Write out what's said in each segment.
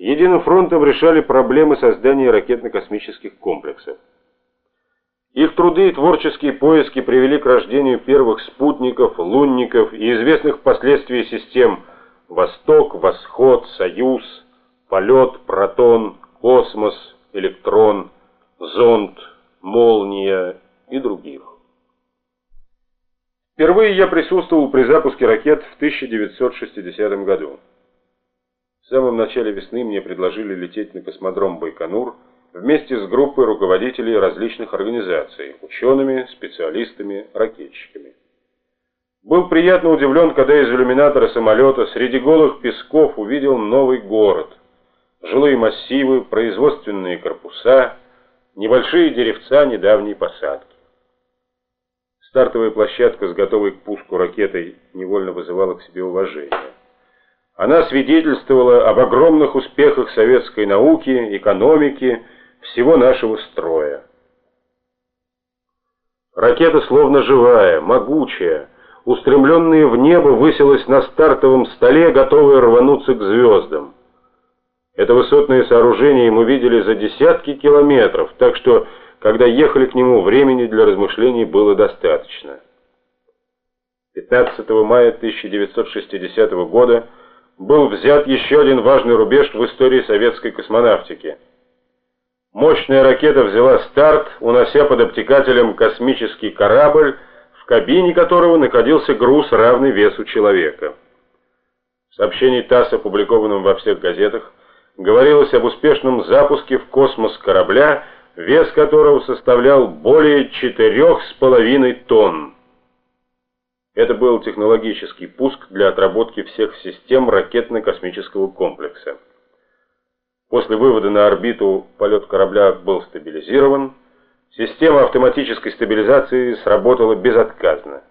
единым фронтом решали проблемы создания ракетно-космических комплексов. Их труды и творческие поиски привели к рождению первых спутников, лунников и известных впоследствии систем «Восток», «Восход», «Союз», «Полет», «Протон», «Космос», «Электрон», «Зонд», «Молния» и других. Впервые я присутствовал при запуске ракет в 1960 году. В самом начале весны мне предложили лететь на космодром Байконур – вместе с группой руководителей различных организаций, учеными, специалистами, ракетчиками. Был приятно удивлен, когда из иллюминатора самолета среди голых песков увидел новый город. Жилые массивы, производственные корпуса, небольшие деревца недавней посадки. Стартовая площадка с готовой к пуску ракетой невольно вызывала к себе уважение. Она свидетельствовала об огромных успехах советской науки, экономики, всего нашего строя. Ракета словно живая, могучая, устремленная в небо, высилась на стартовом столе, готовая рвануться к звездам. Это высотное сооружение мы видели за десятки километров, так что, когда ехали к нему, времени для размышлений было достаточно. 15 мая 1960 года был взят еще один важный рубеж в истории советской космонавтики – Мощная ракета взяла старт, унося под обтекателем космический корабль, в кабине которого находился груз, равный весу человека. В сообщении ТАСС, опубликованном во всех газетах, говорилось об успешном запуске в космос корабля, вес которого составлял более четырех с половиной тонн. Это был технологический пуск для отработки всех систем ракетно-космического комплекса. После вывода на орбиту полет корабля был стабилизирован. Система автоматической стабилизации сработала безотказно.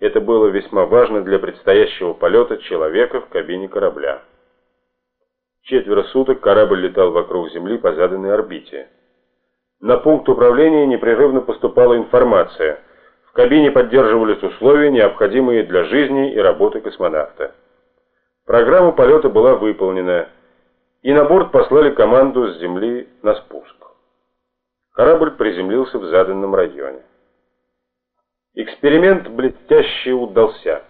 Это было весьма важно для предстоящего полета человека в кабине корабля. Четверо суток корабль летал вокруг Земли по заданной орбите. На пункт управления непрерывно поступала информация. Кабине поддерживались условия, необходимые для жизни и работы космонавта. Программа полета была выполнена и на борт послали команду с земли на спуск. Корабль приземлился в заданном районе. Эксперимент блестяще удался.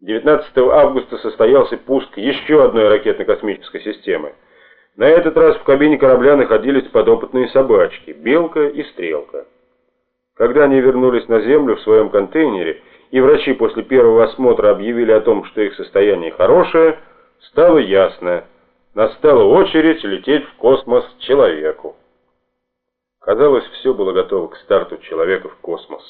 19 августа состоялся пуск еще одной ракетно-космической системы. На этот раз в кабине корабля находились подопытные собачки, белка и стрелка. Когда они вернулись на Землю в своем контейнере, и врачи после первого осмотра объявили о том, что их состояние хорошее, стало ясно – Настала очередь лететь в космос человеку. Казалось, все было готово к старту человека в космос.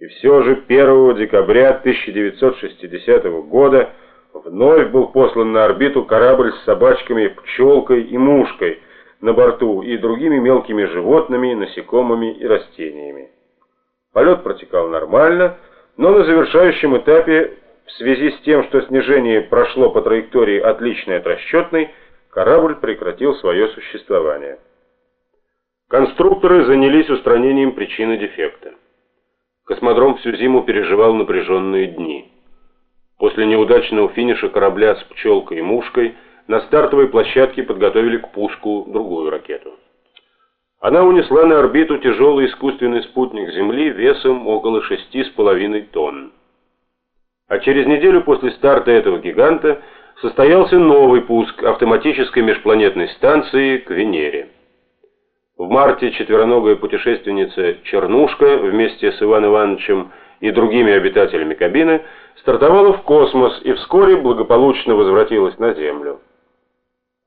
И все же 1 декабря 1960 года вновь был послан на орбиту корабль с собачками, пчелкой и мушкой на борту и другими мелкими животными, насекомыми и растениями. Полет протекал нормально, но на завершающем этапе в связи с тем, что снижение прошло по траектории отличной от расчетной, корабль прекратил свое существование. Конструкторы занялись устранением причины дефекта. Космодром всю зиму переживал напряженные дни. После неудачного финиша корабля с пчелкой и мушкой на стартовой площадке подготовили к пуску другую ракету. Она унесла на орбиту тяжелый искусственный спутник Земли весом около 6,5 тонн. А через неделю после старта этого гиганта состоялся новый пуск автоматической межпланетной станции к Венере. В марте четвероногая путешественница Чернушка вместе с Иваном Ивановичем и другими обитателями кабины стартовала в космос и вскоре благополучно возвратилась на Землю.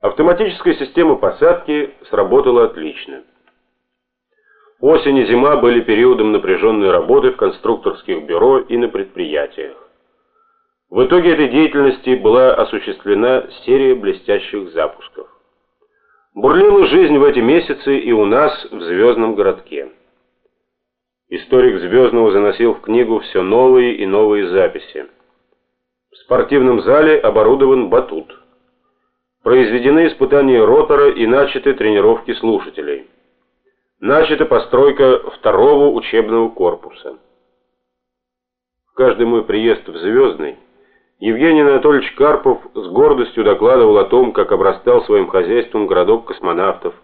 Автоматическая система посадки сработала отлично. Осень и зима были периодом напряженной работы в конструкторских бюро и на предприятиях. В итоге этой деятельности была осуществлена серия блестящих запусков. Бурлила жизнь в эти месяцы и у нас в звездном городке. Историк Звездного заносил в книгу все новые и новые записи. В спортивном зале оборудован батут. Произведены испытания ротора и начаты тренировки слушателей. Начата постройка второго учебного корпуса. В каждый мой приезд в Звездный Евгений Анатольевич Карпов с гордостью докладывал о том, как обрастал своим хозяйством городок космонавтов,